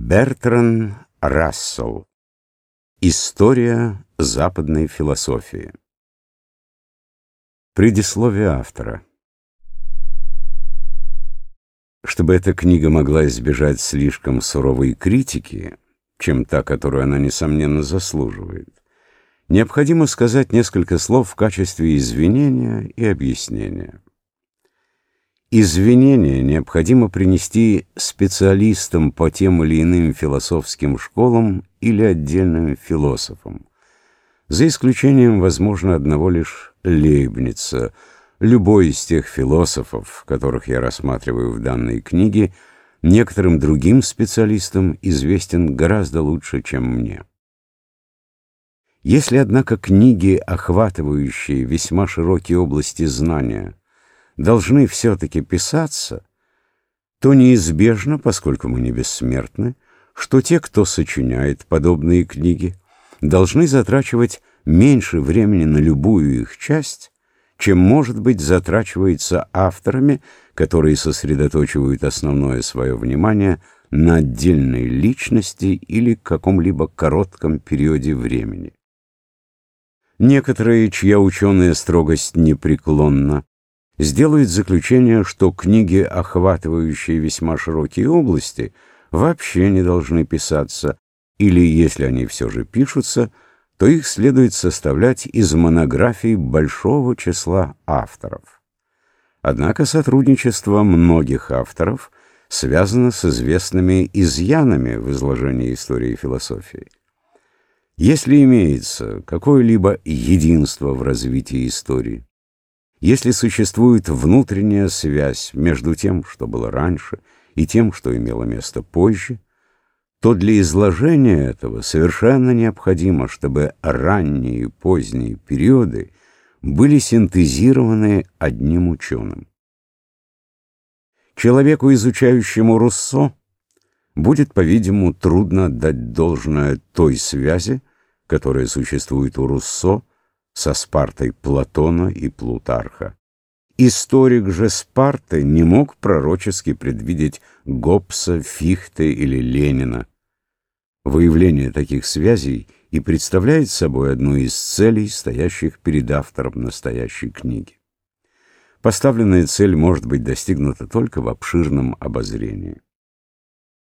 Бертран Рассел. История западной философии. Предисловие автора. Чтобы эта книга могла избежать слишком суровой критики, чем та, которую она, несомненно, заслуживает, необходимо сказать несколько слов в качестве извинения и объяснения. Извинения необходимо принести специалистам по тем или иным философским школам или отдельным философам. За исключением, возможно, одного лишь Лейбница. Любой из тех философов, которых я рассматриваю в данной книге, некоторым другим специалистам известен гораздо лучше, чем мне. Если, однако, книги, охватывающие весьма широкие области знания, должны все-таки писаться, то неизбежно, поскольку мы не бессмертны, что те, кто сочиняет подобные книги, должны затрачивать меньше времени на любую их часть, чем, может быть, затрачивается авторами, которые сосредоточивают основное свое внимание на отдельной личности или каком-либо коротком периоде времени. Некоторые, чья ученая строгость непреклонна, сделает заключение, что книги, охватывающие весьма широкие области, вообще не должны писаться, или, если они все же пишутся, то их следует составлять из монографий большого числа авторов. Однако сотрудничество многих авторов связано с известными изъянами в изложении истории философии. Если имеется какое-либо единство в развитии истории, если существует внутренняя связь между тем, что было раньше, и тем, что имело место позже, то для изложения этого совершенно необходимо, чтобы ранние и поздние периоды были синтезированы одним ученым. Человеку, изучающему Руссо, будет, по-видимому, трудно отдать должное той связи, которая существует у Руссо со Спартой Платона и Плутарха. Историк же Спарты не мог пророчески предвидеть Гоббса, Фихте или Ленина. Выявление таких связей и представляет собой одну из целей, стоящих перед автором настоящей книги. Поставленная цель может быть достигнута только в обширном обозрении.